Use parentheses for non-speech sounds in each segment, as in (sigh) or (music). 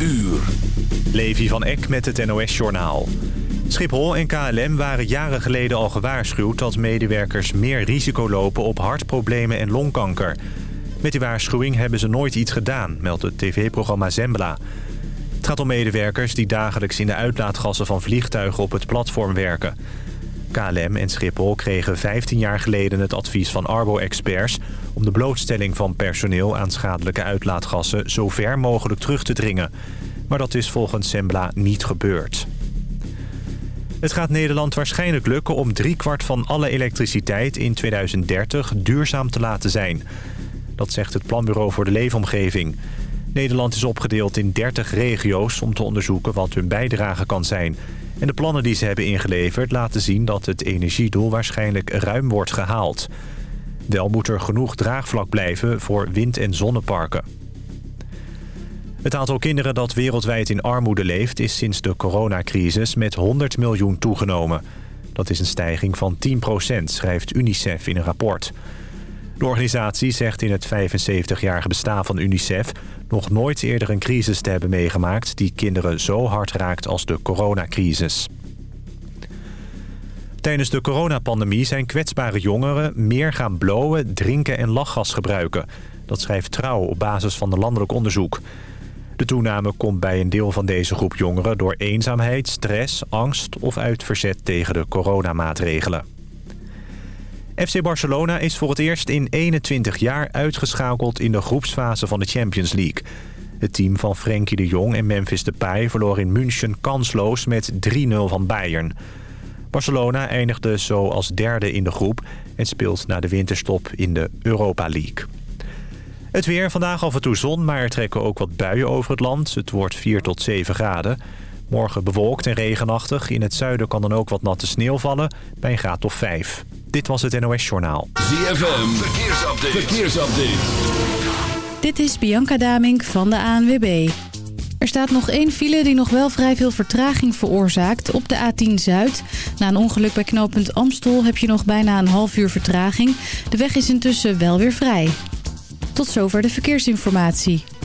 uur. Levi van Eck met het NOS-journaal. Schiphol en KLM waren jaren geleden al gewaarschuwd... dat medewerkers meer risico lopen op hartproblemen en longkanker. Met die waarschuwing hebben ze nooit iets gedaan, meldt het tv-programma Zembla. Het gaat om medewerkers die dagelijks in de uitlaatgassen van vliegtuigen op het platform werken. KLM en Schiphol kregen 15 jaar geleden het advies van Arbo-experts... om de blootstelling van personeel aan schadelijke uitlaatgassen zo ver mogelijk terug te dringen. Maar dat is volgens Sembla niet gebeurd. Het gaat Nederland waarschijnlijk lukken om driekwart van alle elektriciteit in 2030 duurzaam te laten zijn. Dat zegt het Planbureau voor de Leefomgeving. Nederland is opgedeeld in 30 regio's om te onderzoeken wat hun bijdrage kan zijn. En de plannen die ze hebben ingeleverd laten zien dat het energiedoel waarschijnlijk ruim wordt gehaald. Wel moet er genoeg draagvlak blijven voor wind- en zonneparken. Het aantal kinderen dat wereldwijd in armoede leeft... is sinds de coronacrisis met 100 miljoen toegenomen. Dat is een stijging van 10% schrijft UNICEF in een rapport. De organisatie zegt in het 75-jarige bestaan van UNICEF... nog nooit eerder een crisis te hebben meegemaakt... die kinderen zo hard raakt als de coronacrisis. Tijdens de coronapandemie zijn kwetsbare jongeren meer gaan blowen, drinken en lachgas gebruiken. Dat schrijft Trouw op basis van de landelijk onderzoek. De toename komt bij een deel van deze groep jongeren door eenzaamheid, stress, angst of uit verzet tegen de coronamaatregelen. FC Barcelona is voor het eerst in 21 jaar uitgeschakeld in de groepsfase van de Champions League. Het team van Frenkie de Jong en Memphis Depay verloor in München kansloos met 3-0 van Bayern. Barcelona eindigde zo als derde in de groep en speelt na de winterstop in de Europa League. Het weer, vandaag af en toe zon, maar er trekken ook wat buien over het land. Het wordt 4 tot 7 graden. Morgen bewolkt en regenachtig. In het zuiden kan dan ook wat natte sneeuw vallen, bij een graad of 5. Dit was het NOS Journaal. ZFM, verkeersupdate. verkeersupdate. Dit is Bianca Damink van de ANWB. Er staat nog één file die nog wel vrij veel vertraging veroorzaakt op de A10 Zuid. Na een ongeluk bij knooppunt Amstel heb je nog bijna een half uur vertraging. De weg is intussen wel weer vrij. Tot zover de verkeersinformatie.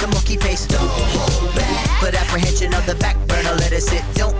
the monkey pace. Don't hold back. Put apprehension of the back burner, let it sit. Don't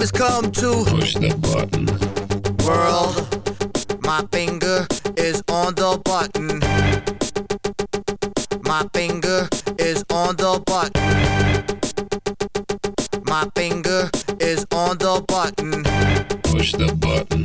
time has come to push the button. World, my finger is on the button. My finger is on the button. My finger is on the button. Push the button.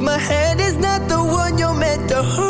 my hand is not the one you're meant to hold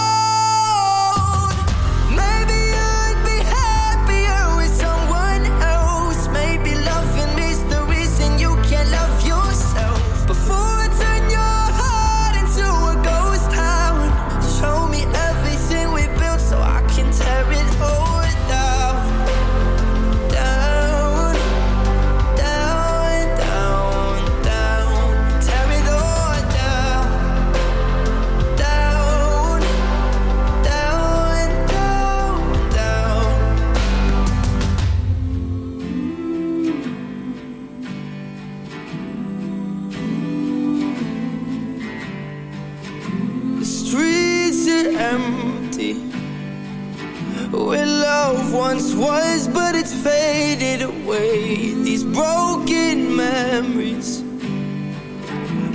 broken memories.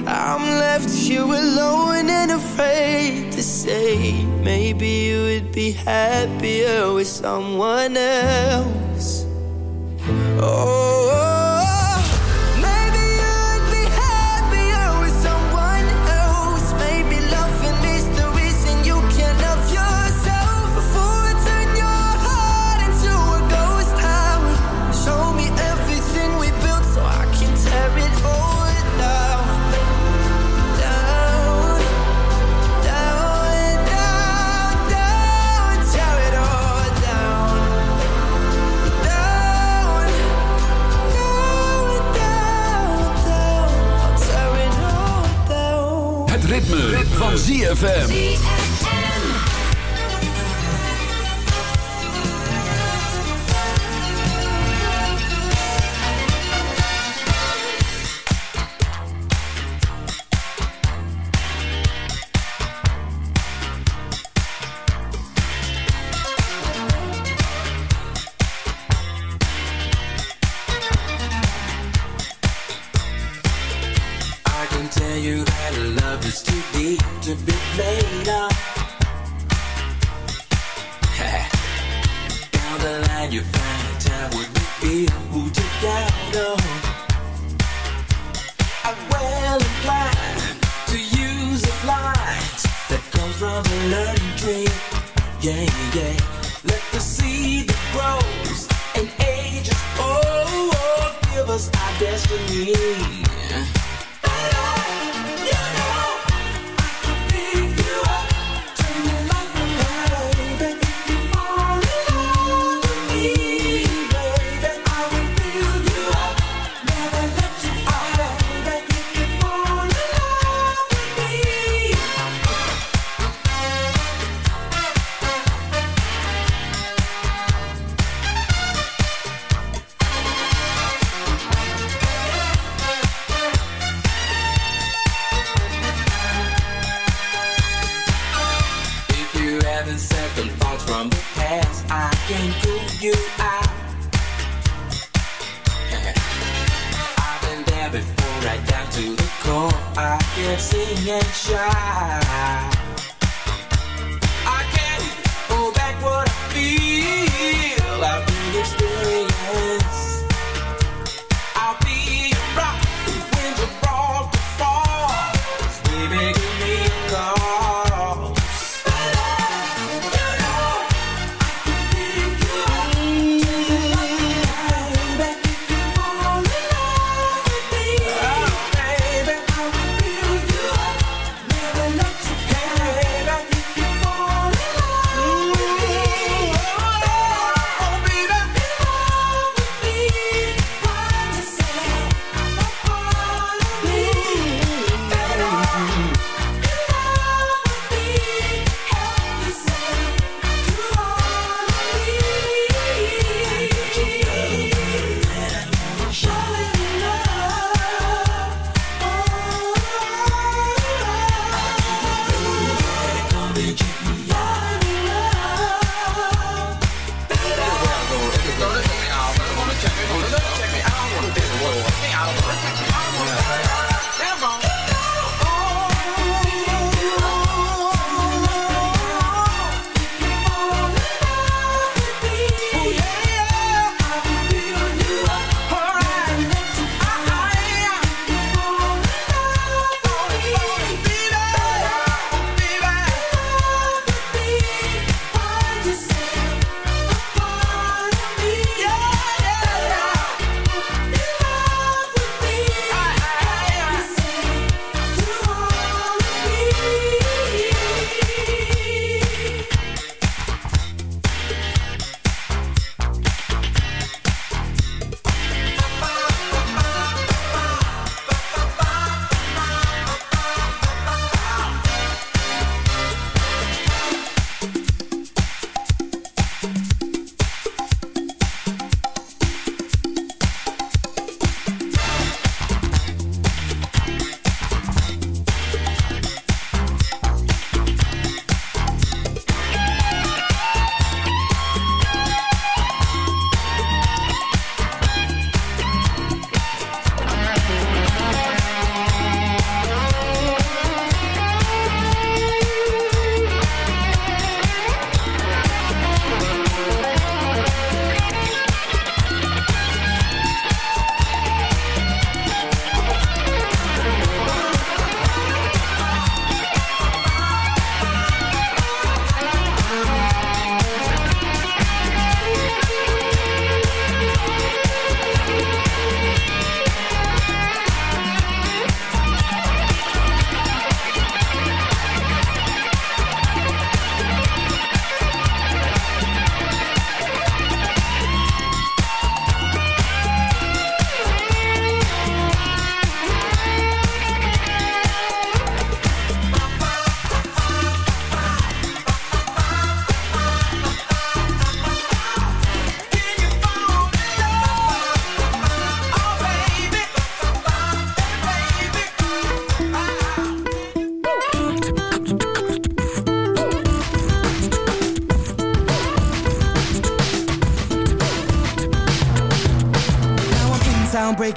I'm left here alone and afraid to say Maybe you would be happier with someone else Oh ritme, van ZFM.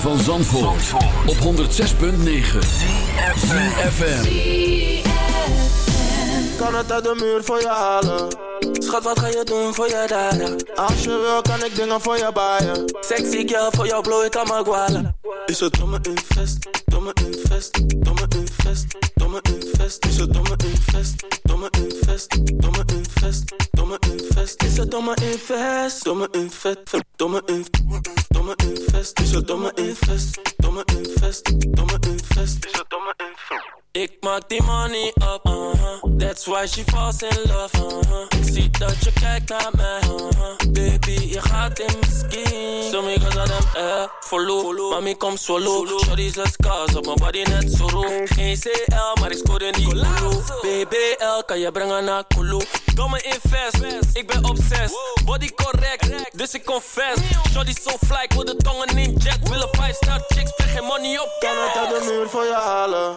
van Zandvoort, op 106.9 ZFM Kan het uit de muur voor je halen? Schat wat ga je doen voor je daden Als je wil kan ik dingen voor je baaien. Sexy girl voor jou blow ik aan mijn Is het om domme invest? Domme invest, domme invest, domme invest. Is het domme invest, domme invest, domme invest, domme invest. Is het domme invest, domme invest, domme invest, domme invest. Is het domme invest, domme invest, domme invest. Is het domme invest. Ik maak die money up, uh-huh. That's why she falls in love, uh-huh. Ik zie dat je kijkt naar mij. Baby, je gaat in mijn skin. Zo me aan hem, eh, follow Mami, kom solo Shorty zes scars op mijn body net zo roep Geen CL, maar ik scoorde niet Kulu BBL, kan je brengen naar Kulu. Domme invest, ik ben obsessed. Body correct, dus ik confess. Shorty so fly, ik wil de tongen in jet. Willen 5 star chicks, spreek geen money op Kan het uit de muur voor je halen?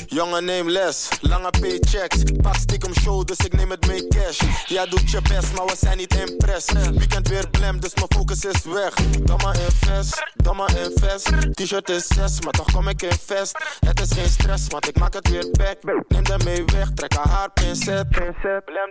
Jongen, neem les, lange paychecks. Pak stiekem show, dus ik neem het mee cash. Ja, doet je best, maar we zijn niet impress. Weekend weer blem, dus mijn focus is weg. Domme invest, domme invest. T-shirt is 6, maar toch kom ik in vest. Het is geen stress, want ik maak het weer back. Neem de mee weg, trek haar haar pincet.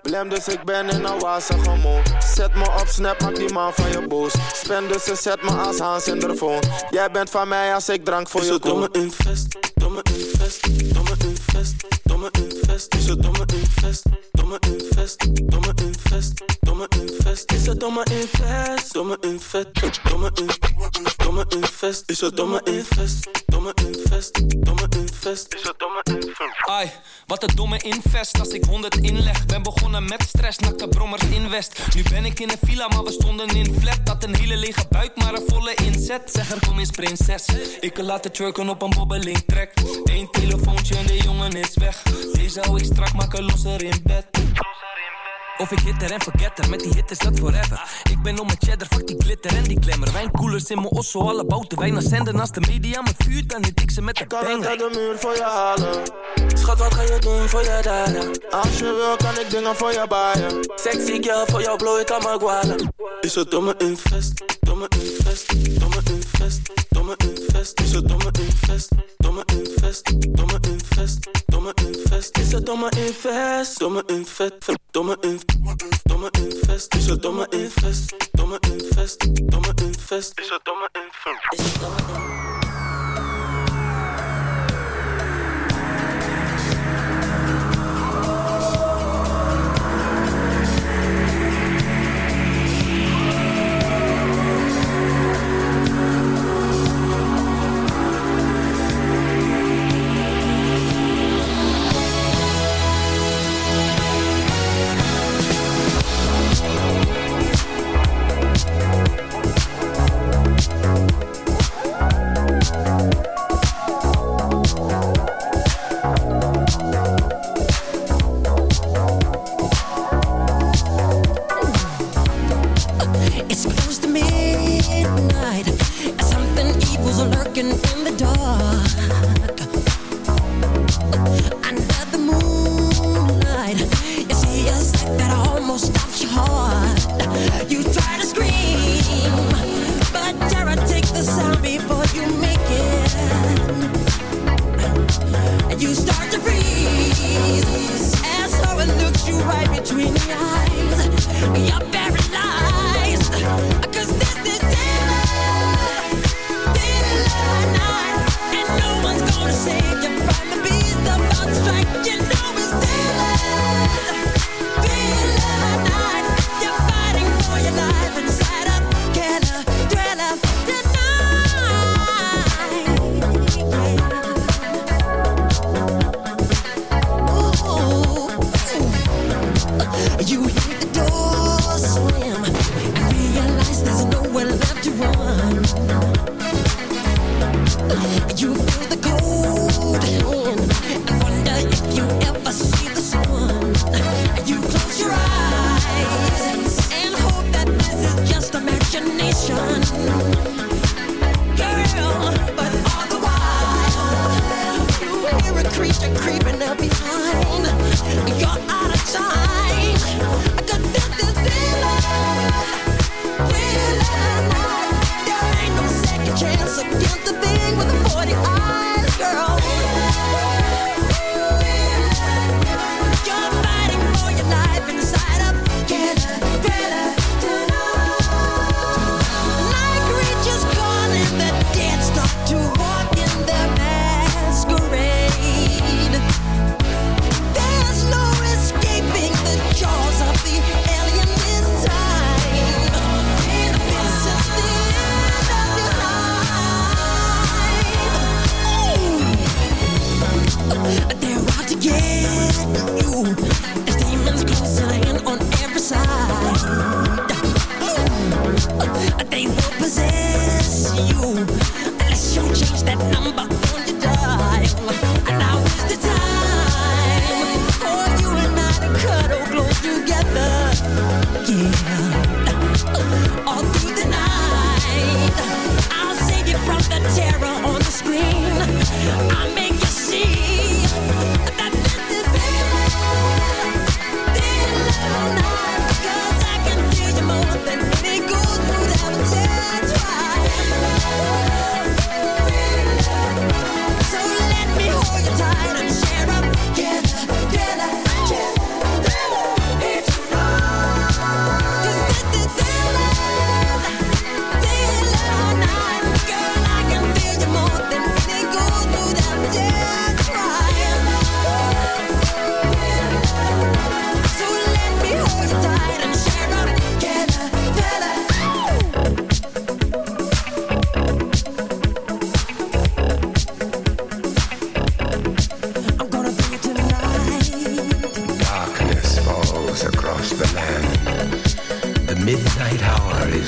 Blem, dus ik ben in een wazige moe. Zet me op snap, maak die man van je boos. Spend dus ze zet me als Hans in de phone. Jij bent van mij als ik drank voor is je het domme invest, domme invest, domme invest, domme invest. Is het domme invest, domme invest, domme invest, domme invest. Is het domme invest, domme invest, domme invest, domme invest. Is het domme invest, domme invest, domme invest. Is het domme invest. Ai, wat een domme invest als ik 100 inleg. Ben begonnen met stress, nakte brommers in West. Nu ben ik in een villa, maar we stonden in flat. Dat een hele lege buik, maar een volle inzet. Zeg er kom eens prinses. Ik kan laten twerken op een bobbeling trek. Eén telefoontje en de jongen is weg. Deze hou ik strak, maken losser in bed. Thank you. Of ik hitter en forgetter, met die hit is dat forever. Ik ben om mijn cheddar, fuck die glitter en die glamour. Wijnkoelers in mijn osso, alle bouten wijn zenden. Als de media me vuurt, dan hit ik ze met de Kan ik banger. uit de muur voor je halen? Schat, wat ga je doen voor je dada? Als je wil, kan ik dingen voor je baaien. Sexy girl, voor jou blow ik aan mijn guala. Is het domme invest, domme invest, domme invest, domme invest. Is het domme invest, domme invest, domme invest, domme invest. Is het domme invest, domme invest, domme invest, domme invest. Is het domme invest, domme invest, domme invest. Is het domme invest. Is het domme invest.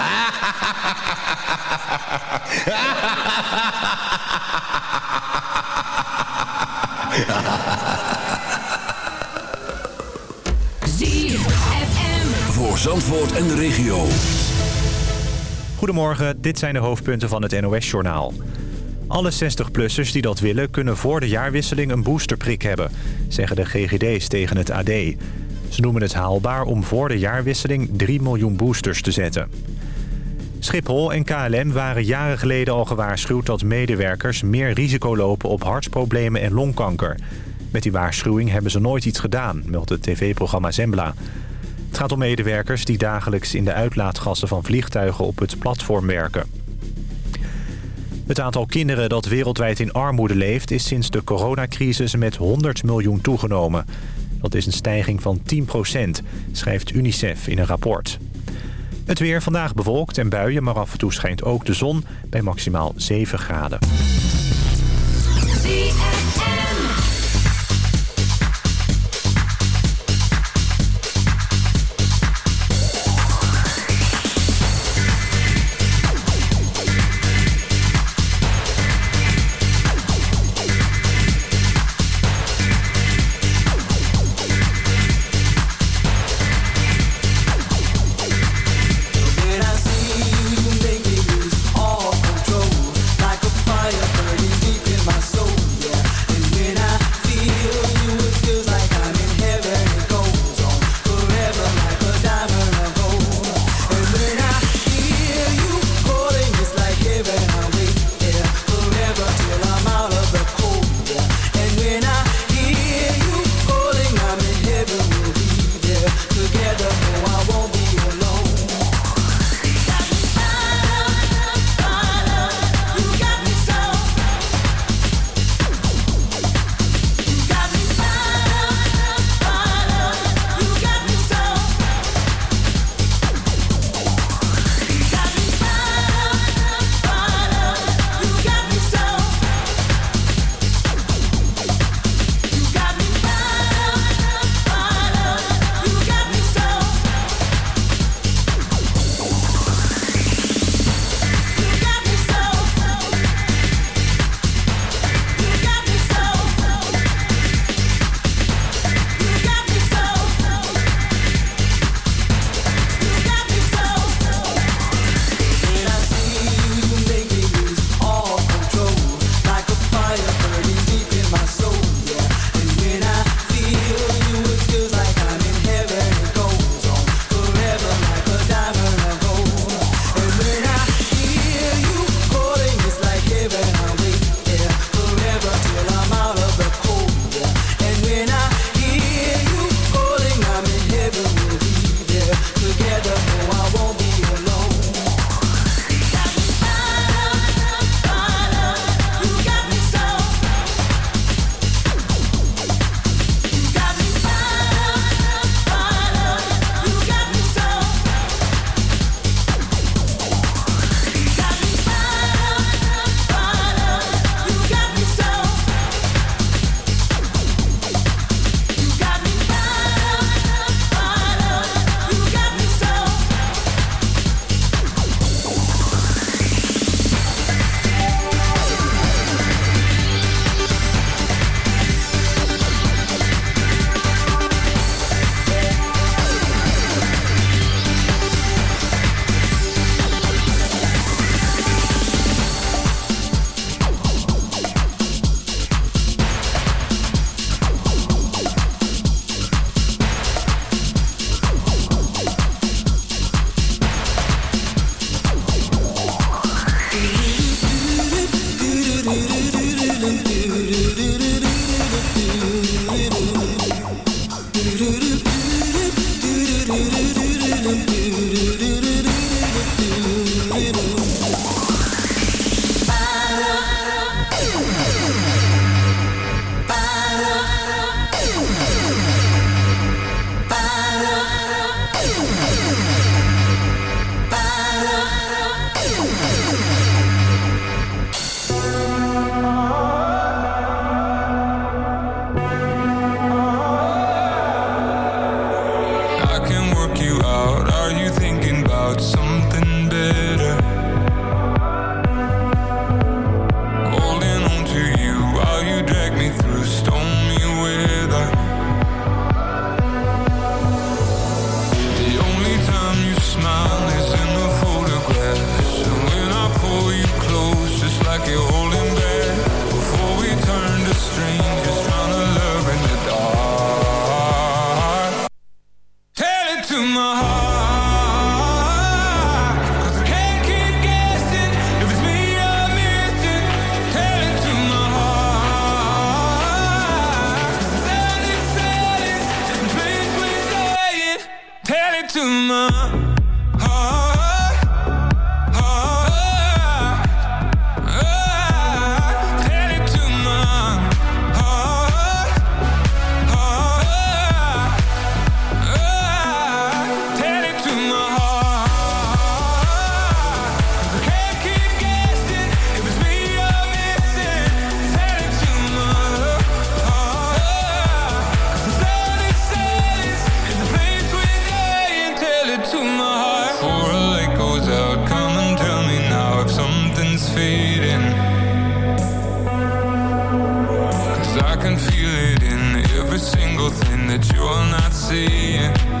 (laughs) Voor Zandvoort en de regio. Goedemorgen, dit zijn de hoofdpunten van het NOS-journaal. Alle 60-plussers die dat willen kunnen voor de jaarwisseling een boosterprik hebben... zeggen de GGD's tegen het AD. Ze noemen het haalbaar om voor de jaarwisseling 3 miljoen boosters te zetten. Schiphol en KLM waren jaren geleden al gewaarschuwd dat medewerkers meer risico lopen op hartproblemen en longkanker. Met die waarschuwing hebben ze nooit iets gedaan, meldt het tv-programma Zembla. Het gaat om medewerkers die dagelijks in de uitlaatgassen van vliegtuigen op het platform werken. Het aantal kinderen dat wereldwijd in armoede leeft is sinds de coronacrisis met 100 miljoen toegenomen. Dat is een stijging van 10% schrijft UNICEF in een rapport. Het weer vandaag bewolkt en buien, maar af en toe schijnt ook de zon bij maximaal 7 graden. can feel it in every single thing that you're not seeing.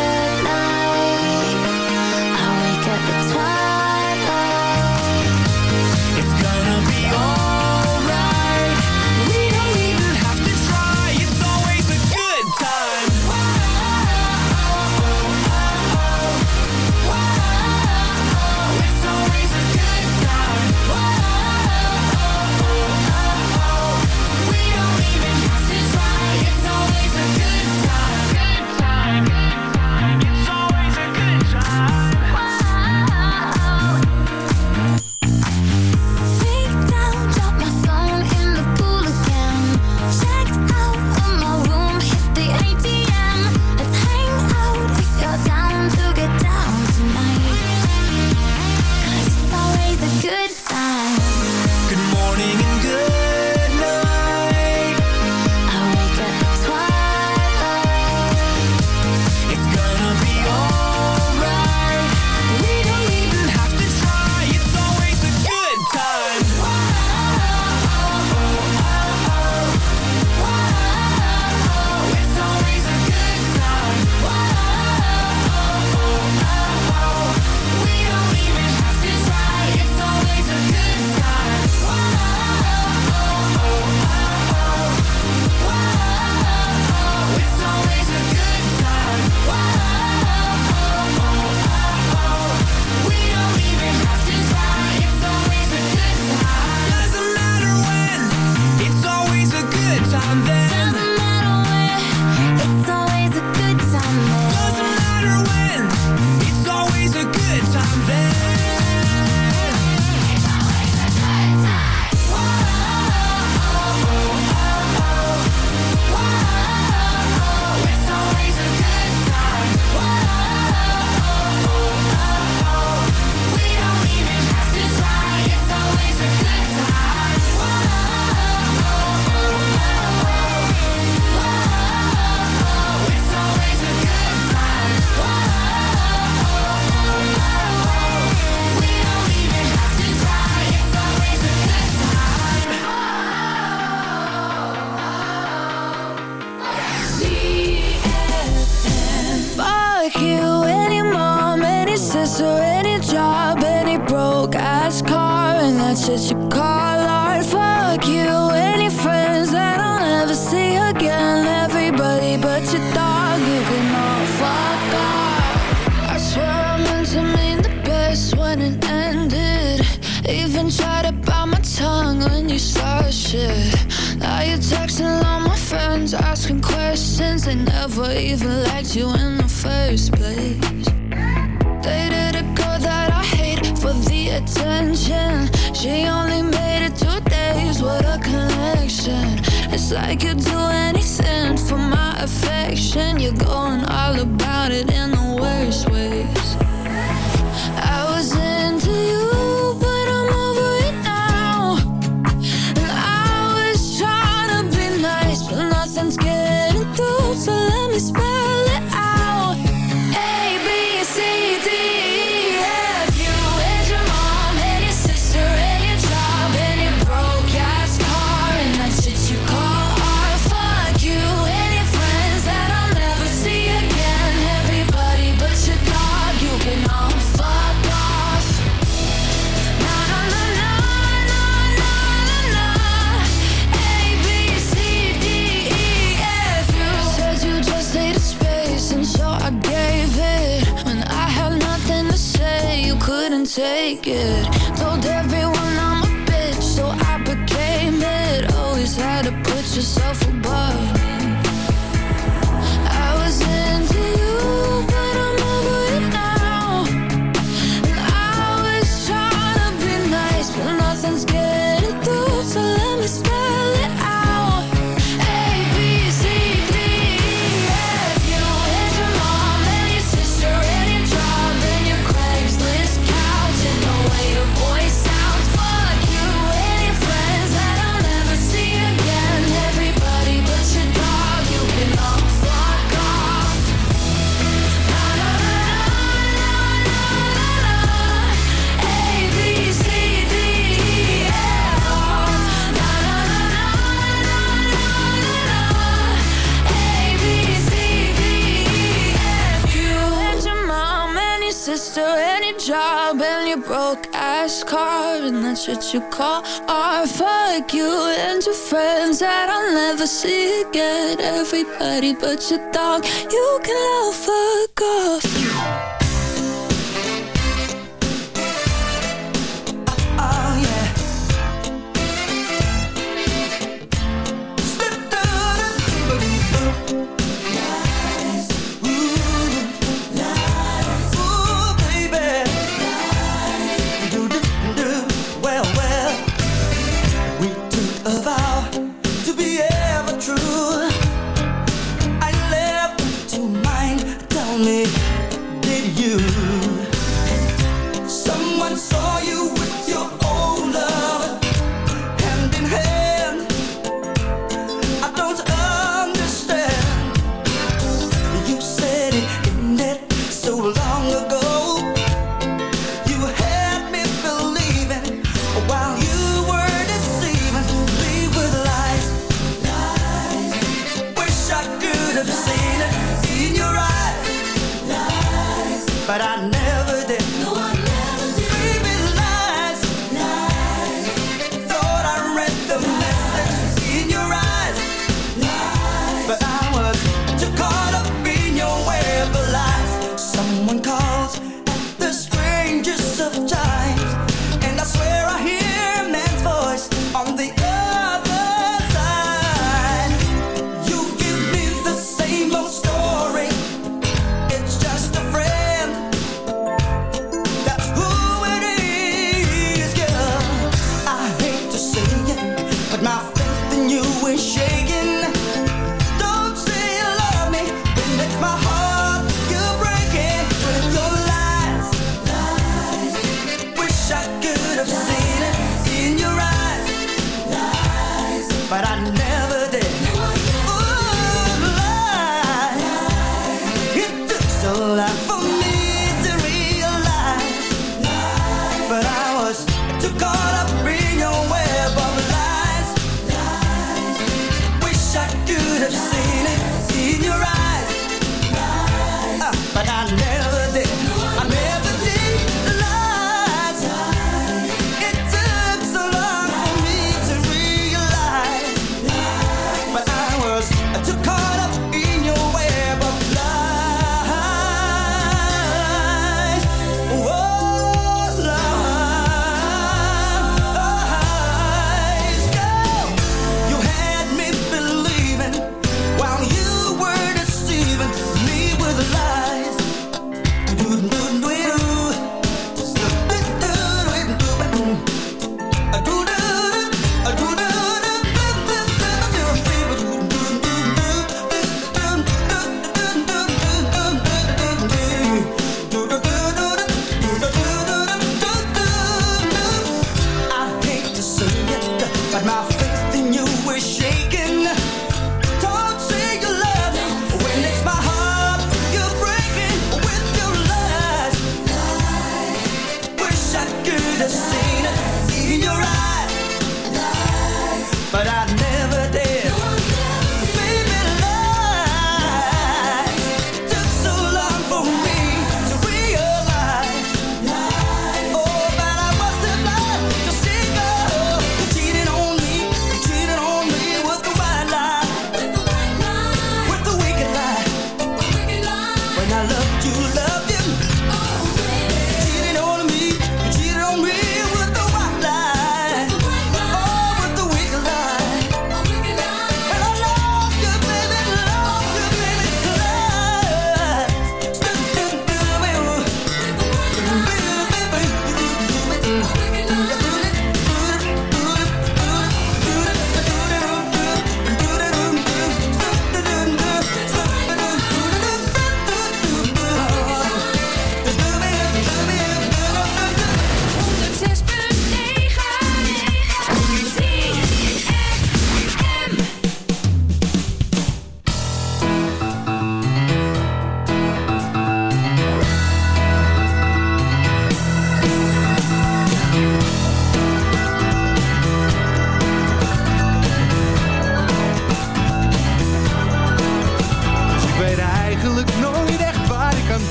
nobody but your dog. You can love a ghost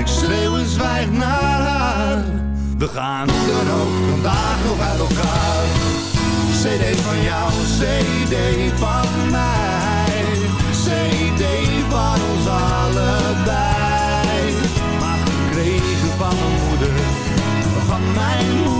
ik schreeuw en zwijg naar haar. We gaan dan ook vandaag nog uit elkaar. CD van jou, CD van mij. CD van ons allebei. Maar gekregen van mijn moeder, van mijn moeder,